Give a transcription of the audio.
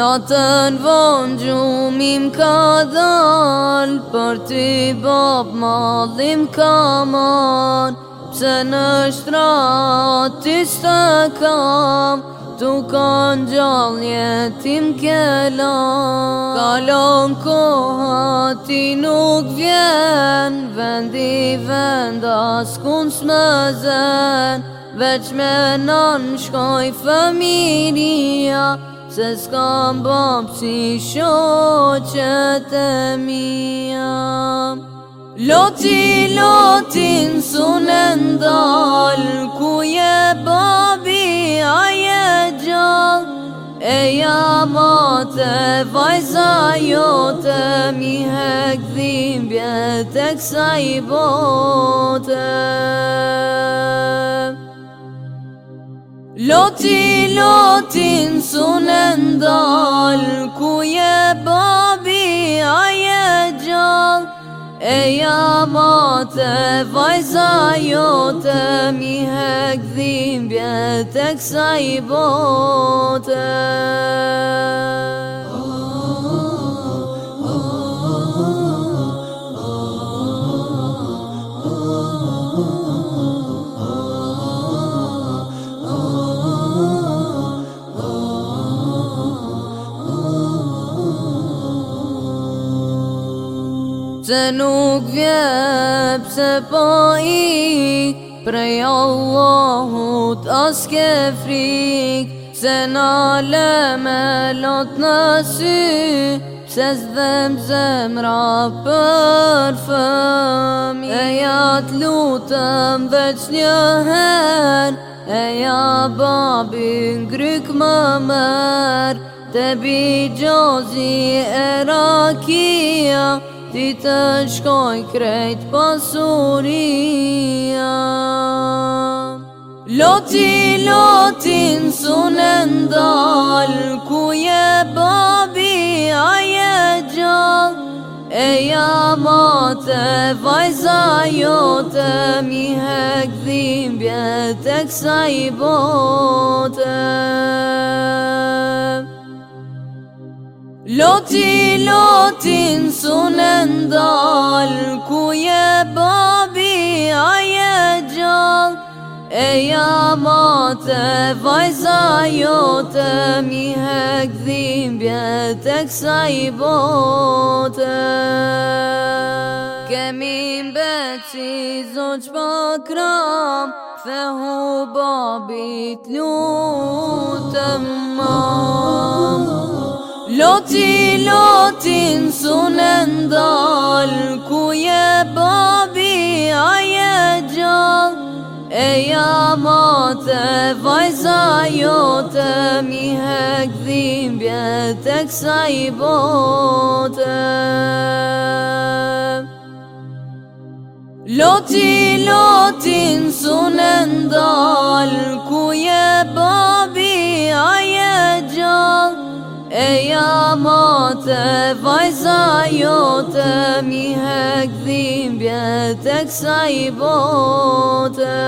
Natën vonë gjumim ka dhanë Për ty bab madhim ka manë Pse në shtratis të kam Tu kanë gjallë jetim kjelanë Kalon koha ti nuk vjenë Vendi venda s'kun s'me zenë Veç me nanë shkoj familia Se s'kam bom si shoqet e mija Loti, loti, nësun e dal Ku je babi, a je gjall E jamate, vajza jote Mi hek dhim bjet e kësa i bote Loti, loti, nësun e ndal ku je babi aje gjall E jamate vajza jote mi hek dhimbje teksa i bote Se nuk vje pse po i Prej Allahut as ke frik Se nale me lot në sy Se zdem zemra për fëmi E ja t'lutëm veç një her E ja babin gryk më mer Te bi gjozi e rakia Ti të shkoj krejt pasuria Loti, loti në sunën dal Ku je babi, a je gjall E jam vajza jote Mi hek dhim bjetë kësa i bote Loti, loti, në ndal Ku je babi, a je E ja mate, vajza jote Mi hek dhimbje, tek sa i bote Kemi mbeci, zonq pa kram Fehu Loti, lotin nësune ndalë Ku je babi, a je E jamate, vajza jote Mi hek dhimbje, tek sa i bote Loti, loti, nësune ndalë Ku je babi, a je E jam të vajza jote më hedhim mbi atë i bonte